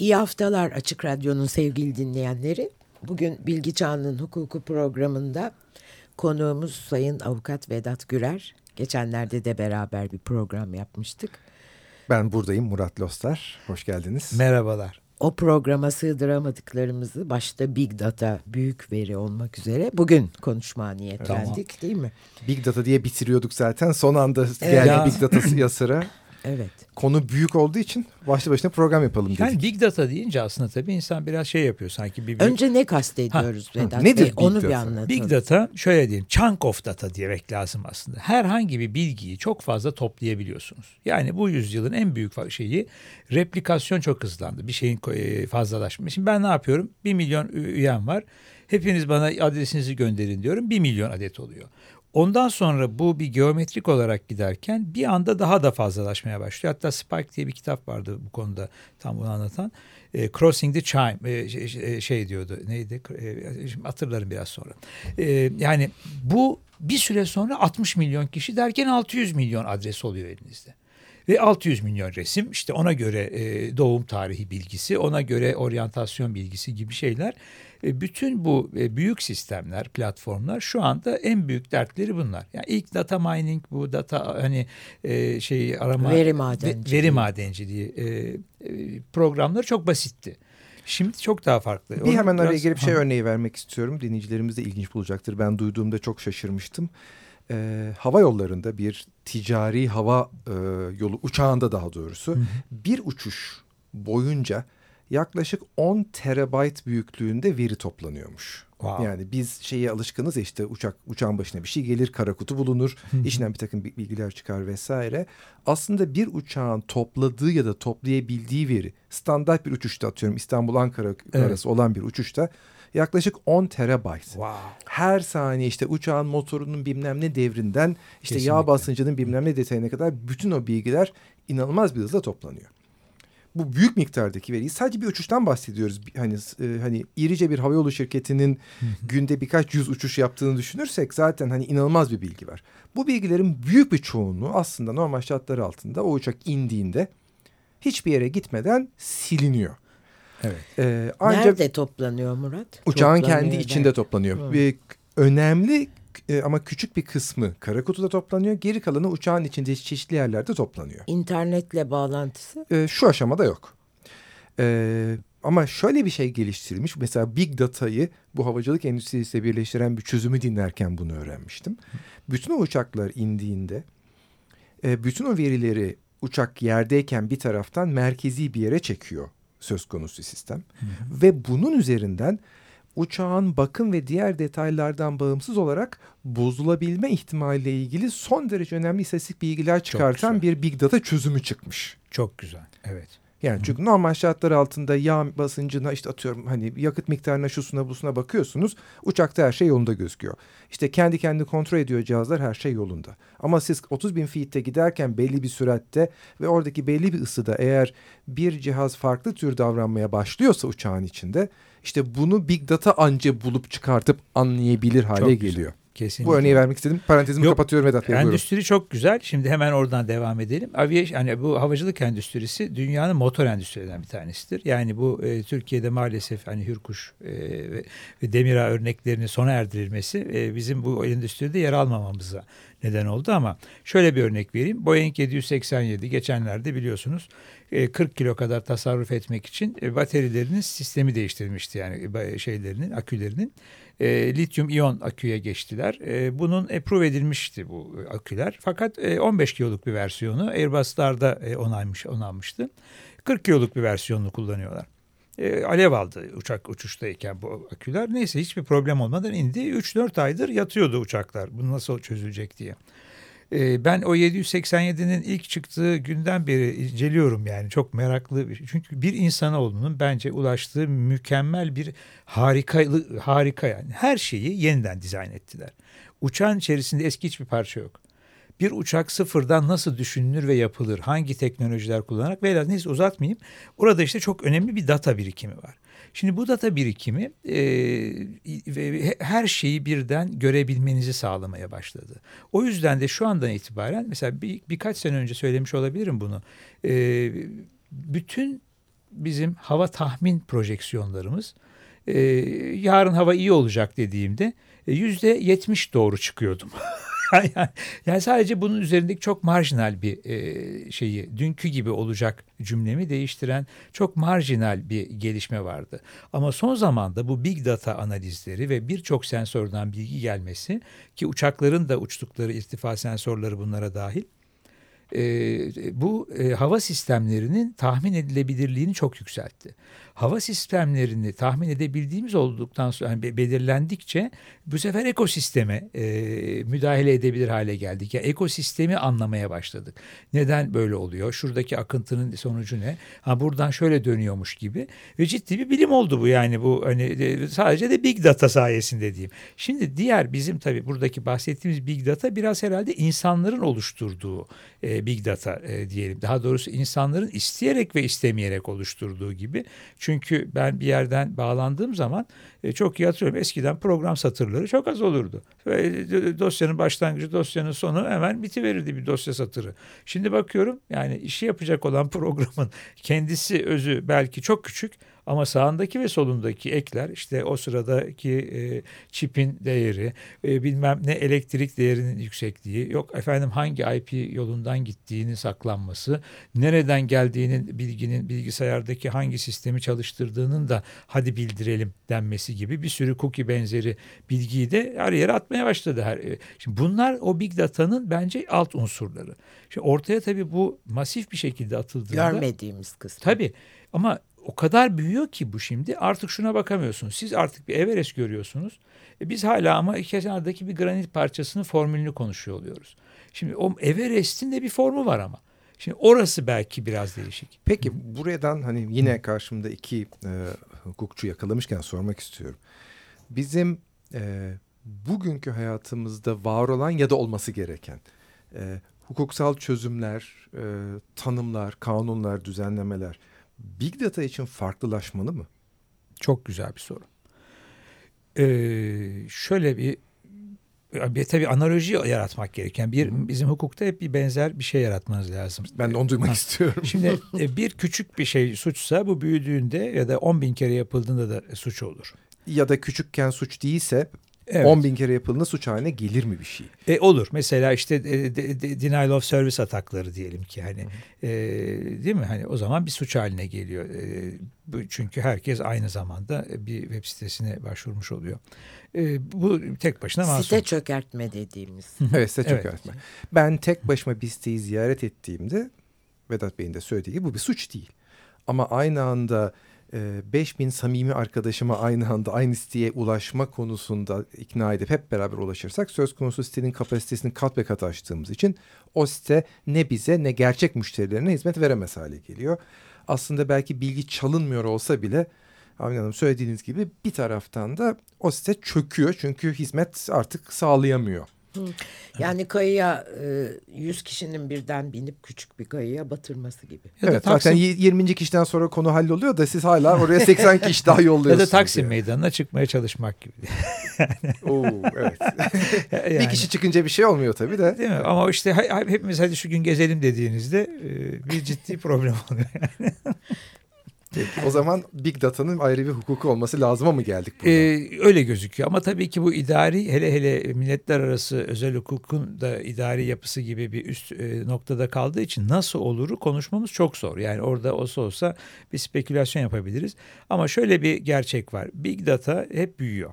İyi haftalar Açık Radyo'nun sevgili dinleyenleri. Bugün Bilgi Çağının Hukuku programında konuğumuz Sayın Avukat Vedat Gürer. Geçenlerde de beraber bir program yapmıştık. Ben buradayım Murat Lostar. Hoş geldiniz. Merhabalar. O programa sığdıramadıklarımızı başta Big Data, büyük veri olmak üzere bugün konuşmaya niyetlendik tamam. değil mi? Big Data diye bitiriyorduk zaten. Son anda geldi ya. Big Data ya sıra. Evet. Konu büyük olduğu için başlı başına program yapalım dedik. Yani Big Data deyince aslında tabii insan biraz şey yapıyor sanki. Bir, bir... Önce ne kastediyoruz ha. Vedat Nedir Bey? Big Onu data? bir anlatalım. Big Data şöyle diyeyim chunk of data demek lazım aslında. Herhangi bir bilgiyi çok fazla toplayabiliyorsunuz. Yani bu yüzyılın en büyük şeyi replikasyon çok hızlandı. Bir şeyin e, fazlalaşması. Şimdi ben ne yapıyorum? Bir milyon üyem var. Hepiniz bana adresinizi gönderin diyorum. Bir milyon adet oluyor. Ondan sonra bu bir geometrik olarak giderken bir anda daha da fazlalaşmaya başlıyor. Hatta Spike diye bir kitap vardı bu konuda tam bunu anlatan. E, Crossing the Chime e, şey, şey diyordu neydi e, hatırlarım biraz sonra. E, yani bu bir süre sonra 60 milyon kişi derken 600 milyon adres oluyor elinizde ve 600 milyon resim işte ona göre e, doğum tarihi bilgisi ona göre oryantasyon bilgisi gibi şeyler e, bütün bu e, büyük sistemler, platformlar şu anda en büyük dertleri bunlar. Yani ilk data mining bu data hani e, şey arama veri madenciliği, veri madenciliği programları çok basitti. Şimdi çok daha farklı. Bir Onu hemen biraz... araya gelip şey örneği vermek istiyorum. Dinleyicilerimiz de ilginç bulacaktır. Ben duyduğumda çok şaşırmıştım. Ee, hava yollarında bir ticari hava e, yolu uçağında daha doğrusu hı hı. bir uçuş boyunca yaklaşık 10 terabayt büyüklüğünde veri toplanıyormuş. Wow. Yani biz şeye alışkınız ya işte uçak uçağın başına bir şey gelir, kara kutu bulunur, içinden bir takım bilgiler çıkar vesaire. Aslında bir uçağın topladığı ya da toplayabildiği veri standart bir uçuşta atıyorum İstanbul Ankara evet. arası olan bir uçuşta yaklaşık 10 terabayt. Wow. Her saniye işte uçağın motorunun bilmem ne devrinden işte Kesinlikle. yağ basıncının bilmem ne detayına kadar bütün o bilgiler inanılmaz bir hızla toplanıyor bu büyük miktardaki veriyi sadece bir uçuştan bahsediyoruz. Hani e, hani irice bir havayolu şirketinin günde birkaç yüz uçuş yaptığını düşünürsek zaten hani inanılmaz bir bilgi var. Bu bilgilerin büyük bir çoğunluğu aslında normal şartlar altında o uçak indiğinde hiçbir yere gitmeden siliniyor. Evet. Ee, ancak Nerede toplanıyor Murat? Uçağın toplanıyor kendi içinde toplanıyor. Hı. önemli e, ama küçük bir kısmı kara kutuda toplanıyor. Geri kalanı uçağın içinde çeşitli yerlerde toplanıyor. İnternetle bağlantısı? E, şu aşamada yok. E, ama şöyle bir şey geliştirilmiş. Mesela Big Data'yı bu havacılık endüstrisiyle birleştiren bir çözümü dinlerken bunu öğrenmiştim. Bütün o uçaklar indiğinde e, bütün o verileri uçak yerdeyken bir taraftan merkezi bir yere çekiyor söz konusu sistem. Hı hı. Ve bunun üzerinden uçağın bakım ve diğer detaylardan bağımsız olarak bozulabilme ihtimaliyle ilgili son derece önemli istatistik bilgiler çıkartan bir big data çözümü çıkmış. Çok güzel. Evet. Yani çünkü normal şartlar altında yağ basıncına işte atıyorum hani yakıt miktarına şusuna busuna bakıyorsunuz. Uçakta her şey yolunda gözüküyor. İşte kendi kendi kontrol ediyor cihazlar her şey yolunda. Ama siz 30 bin feet'te giderken belli bir süratte ve oradaki belli bir ısıda eğer bir cihaz farklı tür davranmaya başlıyorsa uçağın içinde işte bunu big data anca bulup çıkartıp anlayabilir hale Çok geliyor. Güzel. Kesinlikle. Bu örneği vermek istedim. Parantezimi Yok, kapatıyorum Vedat Bey. Endüstri buyurun. çok güzel. Şimdi hemen oradan devam edelim. Aviation, yani bu havacılık endüstrisi dünyanın motor endüstrilerinden bir tanesidir. Yani bu e, Türkiye'de maalesef hani Hürkuş e, ve, Demira örneklerini sona erdirilmesi e, bizim bu endüstride yer almamamıza neden oldu ama şöyle bir örnek vereyim. Boeing 787 geçenlerde biliyorsunuz 40 e, kilo kadar tasarruf etmek için e, baterilerinin sistemi değiştirilmişti yani şeylerinin akülerinin e, lityum iyon aküye geçtiler. E, bunun approve edilmişti bu aküler. Fakat e, 15 kiloluk bir versiyonu Airbus'larda e, onaymış, onanmıştı. 40 kiloluk bir versiyonunu kullanıyorlar. E, alev aldı uçak uçuştayken bu aküler. Neyse hiçbir problem olmadan indi. 3-4 aydır yatıyordu uçaklar. Bu nasıl çözülecek diye. E, ben o 787'nin ilk çıktığı günden beri inceliyorum yani çok meraklı. Çünkü bir insanoğlunun bence ulaştığı mükemmel bir harika harika yani. Her şeyi yeniden dizayn ettiler. Uçağın içerisinde eski hiçbir parça yok bir uçak sıfırdan nasıl düşünülür ve yapılır? Hangi teknolojiler kullanarak? Veya neyse uzatmayayım. Orada işte çok önemli bir data birikimi var. Şimdi bu data birikimi e, her şeyi birden görebilmenizi sağlamaya başladı. O yüzden de şu andan itibaren mesela bir, birkaç sene önce söylemiş olabilirim bunu. E, bütün bizim hava tahmin projeksiyonlarımız e, yarın hava iyi olacak dediğimde e, yüzde yetmiş doğru çıkıyordum. yani, sadece bunun üzerindeki çok marjinal bir e, şeyi dünkü gibi olacak cümlemi değiştiren çok marjinal bir gelişme vardı. Ama son zamanda bu big data analizleri ve birçok sensörden bilgi gelmesi ki uçakların da uçtukları irtifa sensörleri bunlara dahil e, bu e, hava sistemlerinin tahmin edilebilirliğini çok yükseltti hava sistemlerini tahmin edebildiğimiz olduktan sonra yani belirlendikçe bu sefer ekosisteme e, müdahale edebilir hale geldik. Yani ekosistemi anlamaya başladık. Neden böyle oluyor? Şuradaki akıntının sonucu ne? Ha buradan şöyle dönüyormuş gibi ve ciddi bir bilim oldu bu yani bu hani e, sadece de big data sayesinde diyeyim. Şimdi diğer bizim tabii buradaki bahsettiğimiz big data biraz herhalde insanların oluşturduğu e, big data e, diyelim. Daha doğrusu insanların isteyerek ve istemeyerek oluşturduğu gibi. Çünkü ben bir yerden bağlandığım zaman e, çok iyi hatırlıyorum. Eskiden program satırları çok az olurdu. Ve e, dosyanın başlangıcı, dosyanın sonu hemen bitiverirdi bir dosya satırı. Şimdi bakıyorum yani işi yapacak olan programın kendisi özü belki çok küçük ama sağındaki ve solundaki ekler işte o sıradaki e, çipin değeri, e, bilmem ne elektrik değerinin yüksekliği, yok efendim hangi IP yolundan gittiğini saklanması, nereden geldiğinin bilginin bilgisayardaki hangi sistemi çalıştırdığının da hadi bildirelim denmesi gibi bir sürü cookie benzeri bilgiyi de her yere atmaya başladı. Her, e, şimdi bunlar o big data'nın bence alt unsurları. Şimdi ortaya tabii bu masif bir şekilde atıldığında. Görmediğimiz kısmı. Tabii ama o kadar büyüyor ki bu şimdi artık şuna bakamıyorsunuz. Siz artık bir Everest görüyorsunuz. E biz hala ama kenardaki bir granit parçasının formülünü konuşuyor oluyoruz. Şimdi o Everest'in de bir formu var ama. Şimdi orası belki biraz değişik. Peki buradan hani yine karşımda iki e, hukukçu yakalamışken sormak istiyorum. Bizim e, bugünkü hayatımızda var olan ya da olması gereken e, hukuksal çözümler, e, tanımlar, kanunlar, düzenlemeler Big Data için farklılaşmalı mı? Çok güzel bir soru. Ee, şöyle bir bir tabii analoji yaratmak gereken bir bizim hukukta hep bir benzer bir şey yaratmanız lazım. Ben de onu duymak ha. istiyorum. Şimdi e, bir küçük bir şey suçsa bu büyüdüğünde ya da 10 bin kere yapıldığında da suç olur. Ya da küçükken suç değilse Evet. 10 bin kere yapıldığında suç haline gelir mi bir şey? E, olur. Mesela işte e, de, de, denial of service atakları diyelim ki hani e, değil mi? Hani o zaman bir suç haline geliyor. E, çünkü herkes aynı zamanda bir web sitesine başvurmuş oluyor. E, bu tek başına masum. Site çökertme dediğimiz. evet site çökertme. Evet. Ben tek başıma bir siteyi ziyaret ettiğimde Vedat Bey'in de söylediği gibi bu bir suç değil. Ama aynı anda e, ee, 5000 samimi arkadaşıma aynı anda aynı siteye ulaşma konusunda ikna edip hep beraber ulaşırsak söz konusu sitenin kapasitesini kat be kat açtığımız için o site ne bize ne gerçek müşterilerine hizmet veremez hale geliyor. Aslında belki bilgi çalınmıyor olsa bile Avni Hanım söylediğiniz gibi bir taraftan da o site çöküyor çünkü hizmet artık sağlayamıyor. Yani kayıya 100 e, kişinin birden binip küçük bir kayıya batırması gibi. Ya evet Taksim... zaten 20. kişiden sonra konu halloluyor da siz hala oraya 80 kişi daha yolluyorsunuz. ya da Taksim yani. Meydanı'na çıkmaya çalışmak gibi. Oo, evet. yani. Bir kişi çıkınca bir şey olmuyor tabii de. Değil mi? Ama işte hepimiz hadi şu gün gezelim dediğinizde e, bir ciddi problem oluyor. Peki, o zaman Big Data'nın ayrı bir hukuku olması lazıma mı geldik burada? Ee, öyle gözüküyor ama tabii ki bu idari hele hele milletler arası özel hukukun da idari yapısı gibi bir üst e, noktada kaldığı için nasıl oluru konuşmamız çok zor. Yani orada olsa olsa bir spekülasyon yapabiliriz. Ama şöyle bir gerçek var. Big Data hep büyüyor.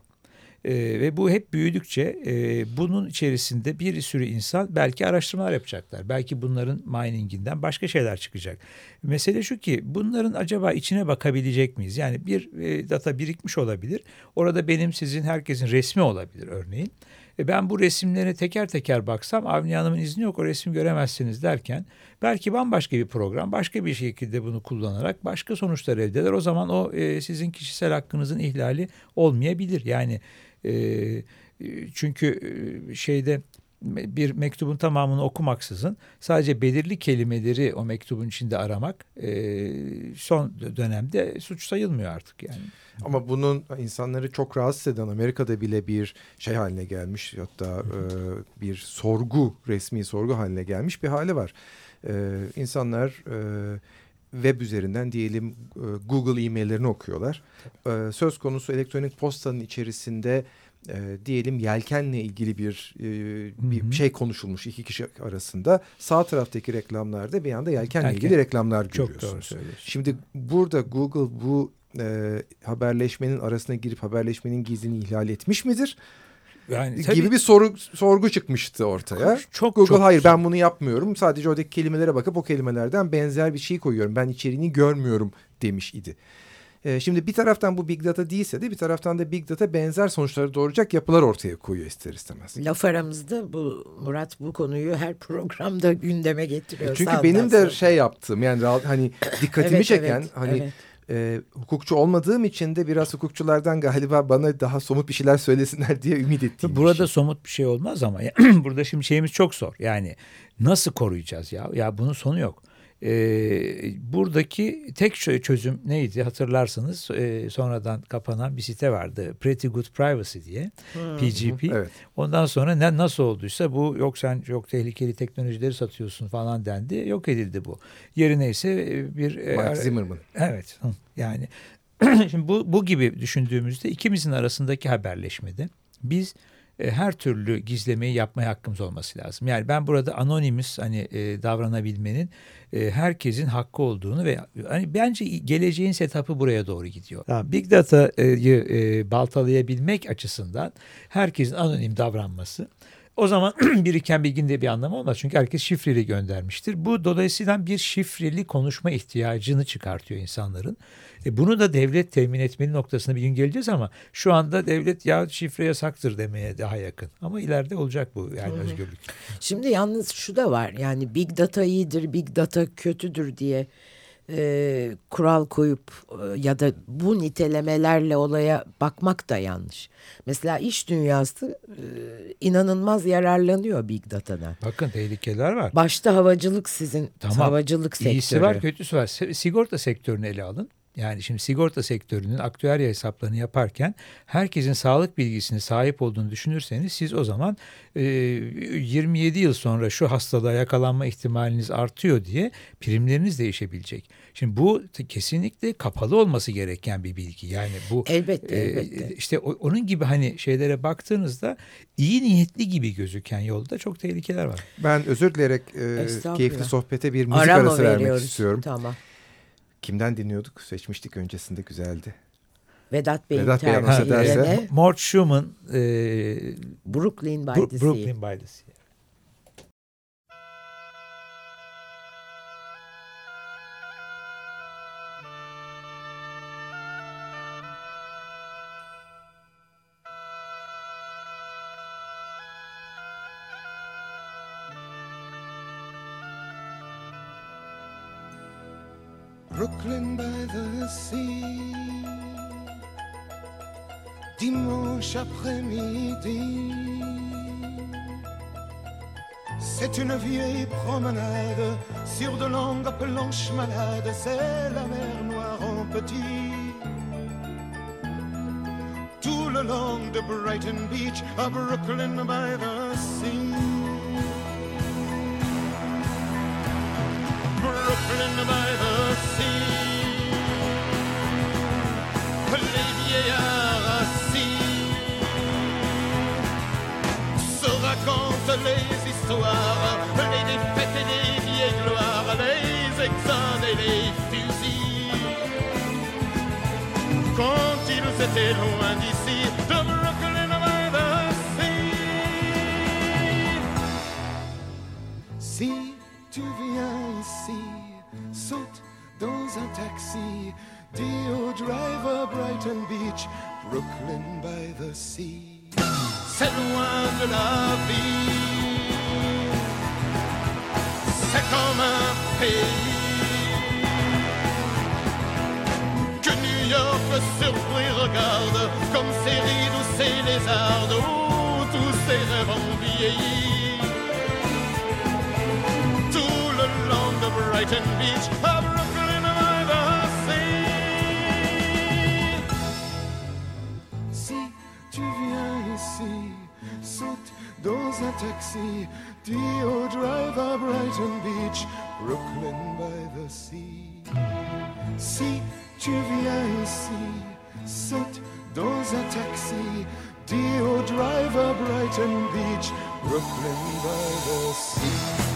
E, ve bu hep büyüdükçe e, bunun içerisinde bir sürü insan belki araştırmalar yapacaklar. Belki bunların mininginden başka şeyler çıkacak. Mesele şu ki bunların acaba içine bakabilecek miyiz? Yani bir e, data birikmiş olabilir. Orada benim sizin herkesin resmi olabilir örneğin. E ben bu resimlere teker teker baksam Avni Hanım'ın izni yok o resim göremezsiniz derken belki bambaşka bir program başka bir şekilde bunu kullanarak başka sonuçlar elde eder. O zaman o e, sizin kişisel hakkınızın ihlali olmayabilir. Yani e, çünkü e, şeyde bir mektubun tamamını okumaksızın sadece belirli kelimeleri o mektubun içinde aramak e, son dönemde suç sayılmıyor artık yani. Ama bunun insanları çok rahatsız eden Amerika'da bile bir şey haline gelmiş hatta e, bir sorgu resmi sorgu haline gelmiş bir hali var. E, insanlar e, web üzerinden diyelim e, Google e-maillerini okuyorlar. E, söz konusu elektronik postanın içerisinde e, diyelim yelkenle ilgili bir e, bir Hı -hı. şey konuşulmuş iki kişi arasında. Sağ taraftaki reklamlarda bir anda yelkenle Yelken. ilgili reklamlar görüyorsunuz. Çok doğru söylüyorsun. Şimdi burada Google bu e, haberleşmenin arasına girip haberleşmenin gizliliğini ihlal etmiş midir? Yani tabii, gibi bir soru sorgu çıkmıştı ortaya. Çok Google çok hayır ben bunu yapmıyorum. Sadece oradaki kelimelere bakıp o kelimelerden benzer bir şey koyuyorum. Ben içeriğini görmüyorum demiş idi. Ee, şimdi bir taraftan bu big data değilse de bir taraftan da big data benzer sonuçları doğuracak yapılar ortaya koyuyor ister istemez. Laf aramızda bu Murat bu konuyu her programda gündeme getiriyor. Çünkü benim de şey yaptığım yani hani dikkatimi evet, çeken evet, hani evet e, hukukçu olmadığım için de biraz hukukçulardan galiba bana daha somut bir şeyler söylesinler diye ümit ettiğim Burada şey. somut bir şey olmaz ama burada şimdi şeyimiz çok zor. Yani nasıl koruyacağız ya? Ya bunun sonu yok. E, buradaki tek çözüm neydi hatırlarsınız e, sonradan kapanan bir site vardı Pretty Good Privacy diye hmm. PGP. Evet. Ondan sonra ne nasıl olduysa bu yok sen çok tehlikeli teknolojileri satıyorsun falan dendi yok edildi bu. Yerine ise bir Mark e, Zimmerman. Evet yani şimdi bu, bu gibi düşündüğümüzde ikimizin arasındaki haberleşmede biz e, her türlü gizlemeyi yapmaya hakkımız olması lazım. Yani ben burada anonimiz hani e, davranabilmenin e, herkesin hakkı olduğunu ve hani bence geleceğin setup'ı buraya doğru gidiyor. Yani Big Data'yı e, baltalayabilmek açısından herkesin anonim davranması o zaman biriken bilginin de bir anlamı olmaz. Çünkü herkes şifreli göndermiştir. Bu dolayısıyla bir şifreli konuşma ihtiyacını çıkartıyor insanların. E bunu da devlet temin etmenin noktasına bir gün geleceğiz ama şu anda devlet ya şifre yasaktır demeye daha yakın. Ama ileride olacak bu yani Hı-hı. özgürlük. Şimdi yalnız şu da var yani big data iyidir, big data kötüdür diye e, kural koyup e, ya da bu nitelemelerle olaya bakmak da yanlış. Mesela iş dünyası e, inanılmaz yararlanıyor Big Data'dan. Bakın tehlikeler var. Başta havacılık sizin tamam. havacılık sektörü. İyisi var kötüsü var. Sigorta sektörünü ele alın. Yani şimdi sigorta sektörünün aktüerya hesaplarını yaparken herkesin sağlık bilgisine sahip olduğunu düşünürseniz siz o zaman e, 27 yıl sonra şu hastalığa yakalanma ihtimaliniz artıyor diye primleriniz değişebilecek. Şimdi bu kesinlikle kapalı olması gereken bir bilgi. Yani bu elbette, e, elbette. işte onun gibi hani şeylere baktığınızda iyi niyetli gibi gözüken yolda çok tehlikeler var. Ben özür dileyerek e, keyifli sohbete bir müzik Ara arası vermek istiyorum. Tamam. Kimden dinliyorduk? Seçmiştik öncesinde güzeldi. Vedat Bey'in Vedat Bey ederse. Mort Schumann e, Brooklyn by the Sea. Brooklyn by the Sea. Sur de longues planches malades. C'est la mer Noire en petit. Tout le long de Brighton Beach à Brooklyn by the sea. Brooklyn by the les vieillards assis se racontent les histoires, Quand ils étaient loin d'ici, de Brooklyn by the sea. Si tu viens ici, saute dans un taxi Dis au driver Brighton Beach, Brooklyn by the sea. C'est loin de la vie, c'est comme un pays. me surprit, regarde, comme ces rides ou ces lézardes, où tous ces rêves ont vieilli. Tout le long de Brighton Beach, à Brooklyn, I've assez. Si tu viens ici, saute dans un taxi. Au driver Brighton Beach, Brooklyn by the sea. Si tu viens ici, saute dans un taxi. Dio driver, Brighton Beach, Brooklyn by the sea.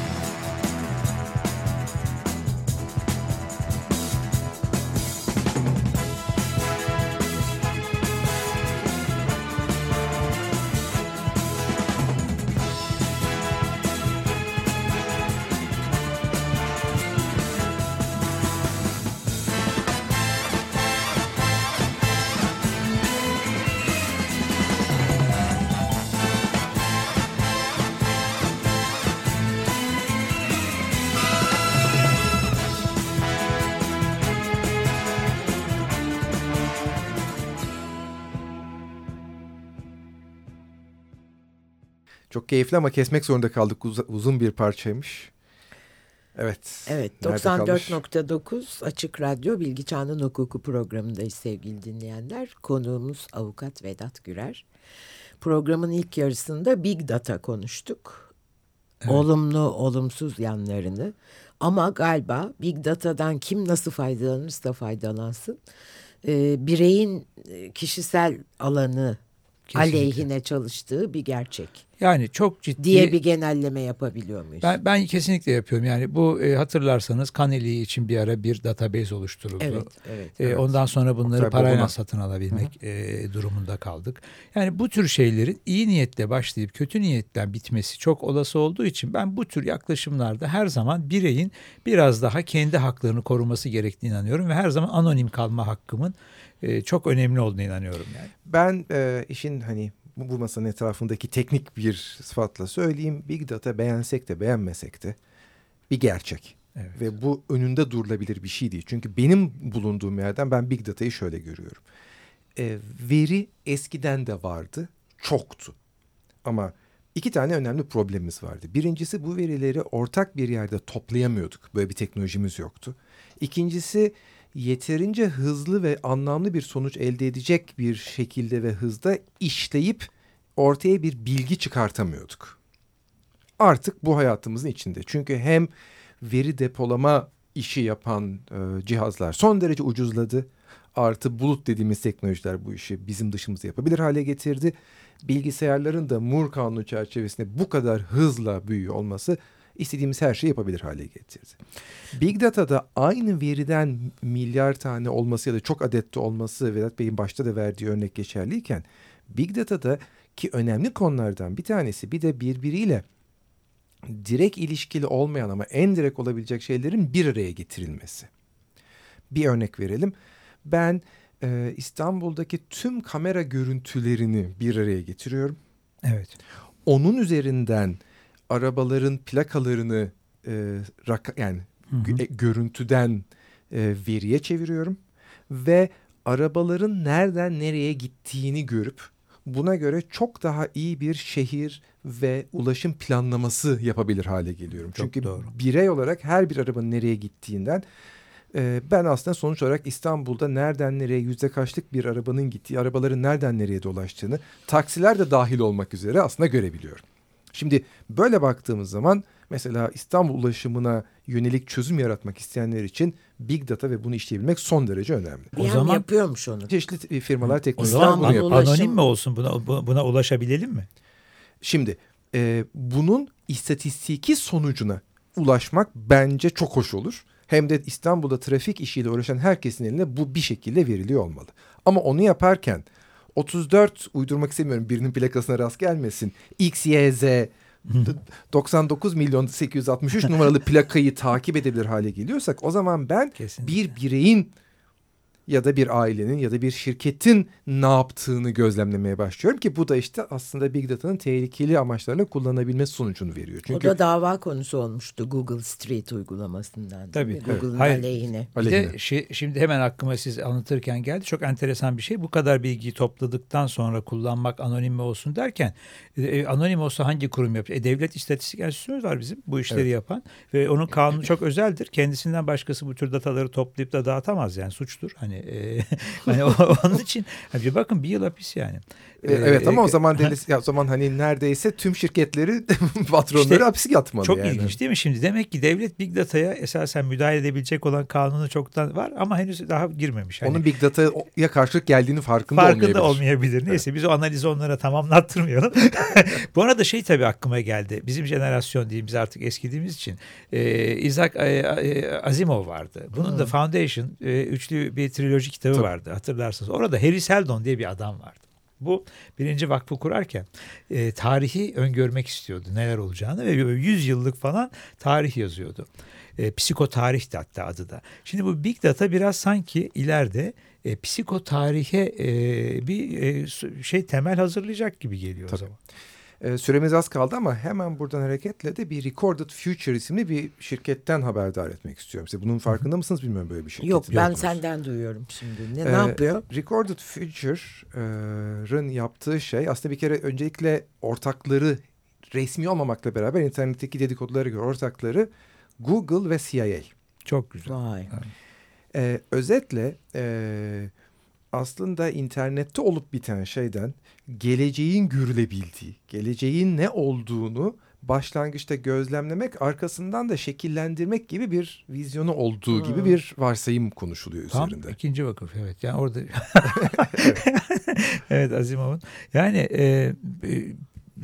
Çok keyifli ama kesmek zorunda kaldık. Uz- uzun bir parçaymış. Evet. Evet Nerede kalmış? 94.9 Açık Radyo Bilgi Çağının Hukuku programındayız sevgili dinleyenler. Konuğumuz avukat Vedat Gürer. Programın ilk yarısında Big Data konuştuk. Olumlu, olumsuz yanlarını. Ama galiba Big Data'dan kim nasıl faydalanırsa faydalansın. e, bireyin e, kişisel alanı Kesinlikle. aleyhine çalıştığı bir gerçek Yani çok ciddi diye bir genelleme yapabiliyor muyuz? Ben, ben kesinlikle yapıyorum. Yani bu e, hatırlarsanız Kaneli için bir ara bir database oluşturuldu. evet, evet. E, Evet. Ondan sonra bunları Oktay parayla Bobun'a. satın alabilmek e, durumunda kaldık. Yani bu tür şeylerin iyi niyetle başlayıp kötü niyetten bitmesi çok olası olduğu için ben bu tür yaklaşımlarda her zaman bireyin biraz daha kendi haklarını koruması gerektiğine inanıyorum ve her zaman anonim kalma hakkımın e, çok önemli olduğuna inanıyorum yani. Ben e, işin hani bu, masanın etrafındaki teknik bir sıfatla söyleyeyim. Big Data beğensek de beğenmesek de bir gerçek. Evet. Ve bu önünde durulabilir bir şey değil. Çünkü benim bulunduğum yerden ben Big Data'yı şöyle görüyorum. E, veri eskiden de vardı, çoktu. Ama iki tane önemli problemimiz vardı. Birincisi bu verileri ortak bir yerde toplayamıyorduk. Böyle bir teknolojimiz yoktu. İkincisi yeterince hızlı ve anlamlı bir sonuç elde edecek bir şekilde ve hızda işleyip ortaya bir bilgi çıkartamıyorduk. Artık bu hayatımızın içinde. Çünkü hem veri depolama işi yapan e, cihazlar son derece ucuzladı. Artı bulut dediğimiz teknolojiler bu işi bizim dışımızda yapabilir hale getirdi. Bilgisayarların da Moore kanunu çerçevesinde bu kadar hızla büyüyor olması istediğimiz her şeyi yapabilir hale getirdi. Big Data'da aynı veriden milyar tane olması ya da çok adette olması Vedat Bey'in başta da verdiği örnek geçerliyken Big Data'da ki önemli konulardan bir tanesi bir de birbiriyle direkt ilişkili olmayan ama en direkt olabilecek şeylerin bir araya getirilmesi. Bir örnek verelim. Ben e, İstanbul'daki tüm kamera görüntülerini bir araya getiriyorum. Evet. Onun üzerinden arabaların plakalarını e, raka, yani gö- e, görüntüden e, veriye çeviriyorum ve arabaların nereden nereye gittiğini görüp buna göre çok daha iyi bir şehir ve ulaşım planlaması yapabilir hale geliyorum. Çok Çünkü doğru. birey olarak her bir arabanın nereye gittiğinden e, ben aslında sonuç olarak İstanbul'da nereden nereye yüzde kaçlık bir arabanın gittiği, arabaların nereden nereye dolaştığını, taksiler de dahil olmak üzere aslında görebiliyorum. Şimdi böyle baktığımız zaman mesela İstanbul ulaşımına yönelik çözüm yaratmak isteyenler için Big Data ve bunu işleyebilmek son derece önemli. O an zaman- yapıyormuş onu. Çeşitli firmalar, O teknolojiler zaman İstanbul bunu yapıyor. anonim mi olsun buna bu- buna ulaşabilelim mi? Şimdi e, bunun istatistiki sonucuna ulaşmak bence çok hoş olur. Hem de İstanbul'da trafik işiyle uğraşan herkesin eline bu bir şekilde veriliyor olmalı. Ama onu yaparken 34 uydurmak istemiyorum birinin plakasına rast gelmesin. X, Y, Z 99 milyon 863 numaralı plakayı takip edebilir hale geliyorsak o zaman ben Kesinlikle. bir bireyin ya da bir ailenin ya da bir şirketin ne yaptığını gözlemlemeye başlıyorum ki bu da işte aslında Big Data'nın tehlikeli amaçlarını kullanabilmesi sonucunu veriyor. Çünkü O da dava konusu olmuştu Google Street uygulamasından. Tabii, mi? evet. Google'ın Hayır. aleyhine. Bir aleyhine. de şi- şimdi hemen aklıma siz anlatırken geldi. Çok enteresan bir şey. Bu kadar bilgiyi topladıktan sonra kullanmak anonim mi olsun derken e, anonim olsa hangi kurum yapıyor? E, devlet istatistik enstitüsümüz var bizim bu işleri Evet. yapan ve onun kanunu çok özeldir. Kendisinden başkası bu tür dataları toplayıp da dağıtamaz yani suçtur. Hani E, hani onun için hani bir bakın bir yıl hapis yani. E, evet ama o zaman deniz, ya, o zaman hani neredeyse tüm şirketleri patronları işte, hapis yatmalı çok yani. ilginç değil mi şimdi? Demek ki devlet Big Data'ya esasen müdahale edebilecek olan kanunu çoktan var ama henüz daha girmemiş. Hani, Onun Big Data'ya karşılık geldiğini farkında, farkında olmayabilir. olmayabilir. Neyse evet. biz o analizi onlara tamamlattırmayalım. Bu arada şey tabii aklıma geldi. Bizim jenerasyon diyeyim biz artık eskidiğimiz için e, Isaac e, e, Asimov vardı. Bunun hmm. da Foundation e, üçlü bir triloji kitabı tabii. vardı hatırlarsınız. Orada Harry Seldon diye bir adam vardı. Bu birinci vakfı kurarken e, tarihi öngörmek istiyordu neler olacağını ve 100 yıllık falan tarih yazıyordu. E, psikotarih de hatta adı da. Şimdi bu Big Data biraz sanki ileride e, psikotarihe e, bir e, şey temel hazırlayacak gibi geliyor Tabii. o zaman. E, süremiz az kaldı ama hemen buradan hareketle de bir Recorded Future isimli bir şirketten haberdar etmek istiyorum. Size bunun farkında mısınız bilmiyorum böyle bir şirket. Yok ben Yoktunuz. senden duyuyorum şimdi. Ne, ee, ne yapıyor? Recorded Future'ın yaptığı şey aslında bir kere öncelikle ortakları resmi olmamakla beraber internetteki dedikodulara göre ortakları Google ve CIA. Çok güzel. Vay. Ee, özetle e, aslında internette olup biten şeyden geleceğin görülebildiği, geleceğin ne olduğunu başlangıçta gözlemlemek, arkasından da şekillendirmek gibi bir vizyonu olduğu hmm. gibi bir varsayım konuşuluyor Tam üzerinde. ikinci vakıf evet. Yani orada evet Azimov'un. Yani e, e,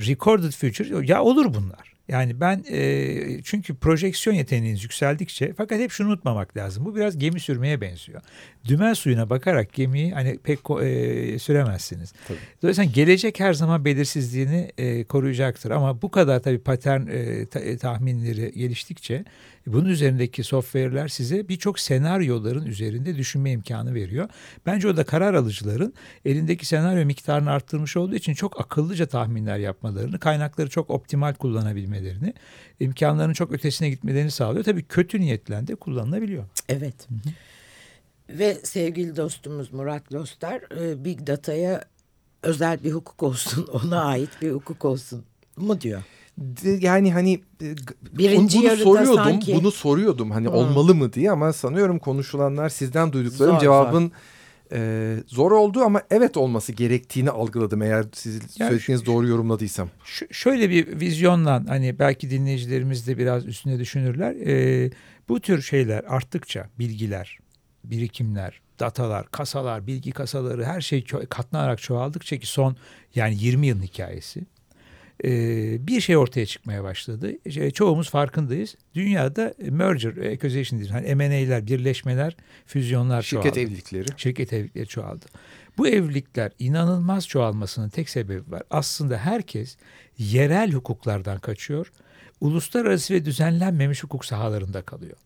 recorded future ya olur bunlar. Yani ben e, çünkü projeksiyon yeteneğiniz yükseldikçe fakat hep şunu unutmamak lazım. Bu biraz gemi sürmeye benziyor. Dümen suyuna bakarak gemiyi hani pek e, süremezsiniz. Tabii. Dolayısıyla gelecek her zaman belirsizliğini e, koruyacaktır. Ama bu kadar tabii patern e, ta, e, tahminleri geliştikçe bunun üzerindeki software'ler size birçok senaryoların üzerinde düşünme imkanı veriyor. Bence o da karar alıcıların elindeki senaryo miktarını arttırmış olduğu için çok akıllıca tahminler yapmalarını, kaynakları çok optimal kullanabilmelerini, imkanlarının çok ötesine gitmelerini sağlıyor. Tabii kötü niyetle de kullanılabiliyor. Evet. Hı hı. Ve sevgili dostumuz Murat Dostar e, Big Data'ya özel bir hukuk olsun, ona ait bir hukuk olsun mu diyor yani hani e, Birinci bunu soruyordum, sanki... bunu soruyordum hani Hı. olmalı mı diye ama sanıyorum konuşulanlar sizden duyduklarım zor, cevabın zor. E, zor oldu ama evet olması gerektiğini algıladım eğer siz yani söylediğiniz doğru yorumladıysam. Şöyle bir vizyonla hani belki dinleyicilerimiz de biraz üstüne düşünürler. E, bu tür şeyler arttıkça bilgiler, birikimler, datalar, kasalar, bilgi kasaları her şey katlanarak çoğaldıkça ki son yani 20 yılın hikayesi e, bir şey ortaya çıkmaya başladı. E, çoğumuz farkındayız. Dünyada merger, acquisition diyoruz. Hani M&A'ler, birleşmeler, füzyonlar Şirket çoğaldı. Şirket evlilikleri. Şirket evlilikleri çoğaldı. Bu evlilikler inanılmaz çoğalmasının tek sebebi var. Aslında herkes yerel hukuklardan kaçıyor. Uluslararası ve düzenlenmemiş hukuk sahalarında kalıyor.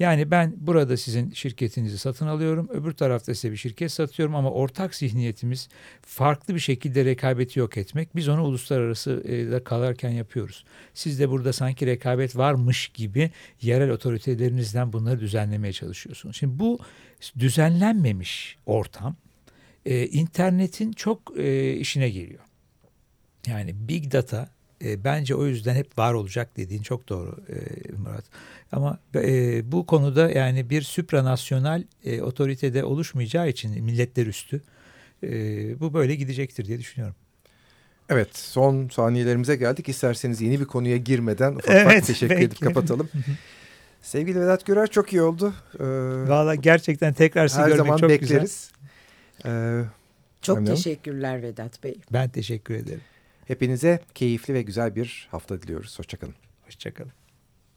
Yani ben burada sizin şirketinizi satın alıyorum. Öbür tarafta size bir şirket satıyorum ama ortak zihniyetimiz farklı bir şekilde rekabeti yok etmek. Biz onu uluslararası e, da kalarken yapıyoruz. Siz de burada sanki rekabet varmış gibi yerel otoritelerinizden bunları düzenlemeye çalışıyorsunuz. Şimdi bu düzenlenmemiş ortam e, internetin çok e, işine geliyor. Yani big data e, bence o yüzden hep var olacak dediğin çok doğru e, Murat. Ama e, bu konuda yani bir supranasyonal e, otoritede oluşmayacağı için milletler üstü e, bu böyle gidecektir diye düşünüyorum. Evet son saniyelerimize geldik. İsterseniz yeni bir konuya girmeden ufak evet, ufak teşekkür belki. edip kapatalım. Sevgili Vedat Görer çok iyi oldu. Ee, Valla gerçekten tekrar sizi görmek çok bekleriz. güzel. Her zaman bekleriz. çok anladım. teşekkürler Vedat Bey. Ben teşekkür ederim. Hepinize keyifli ve güzel bir hafta diliyoruz. Hoşçakalın. Hoşçakalın.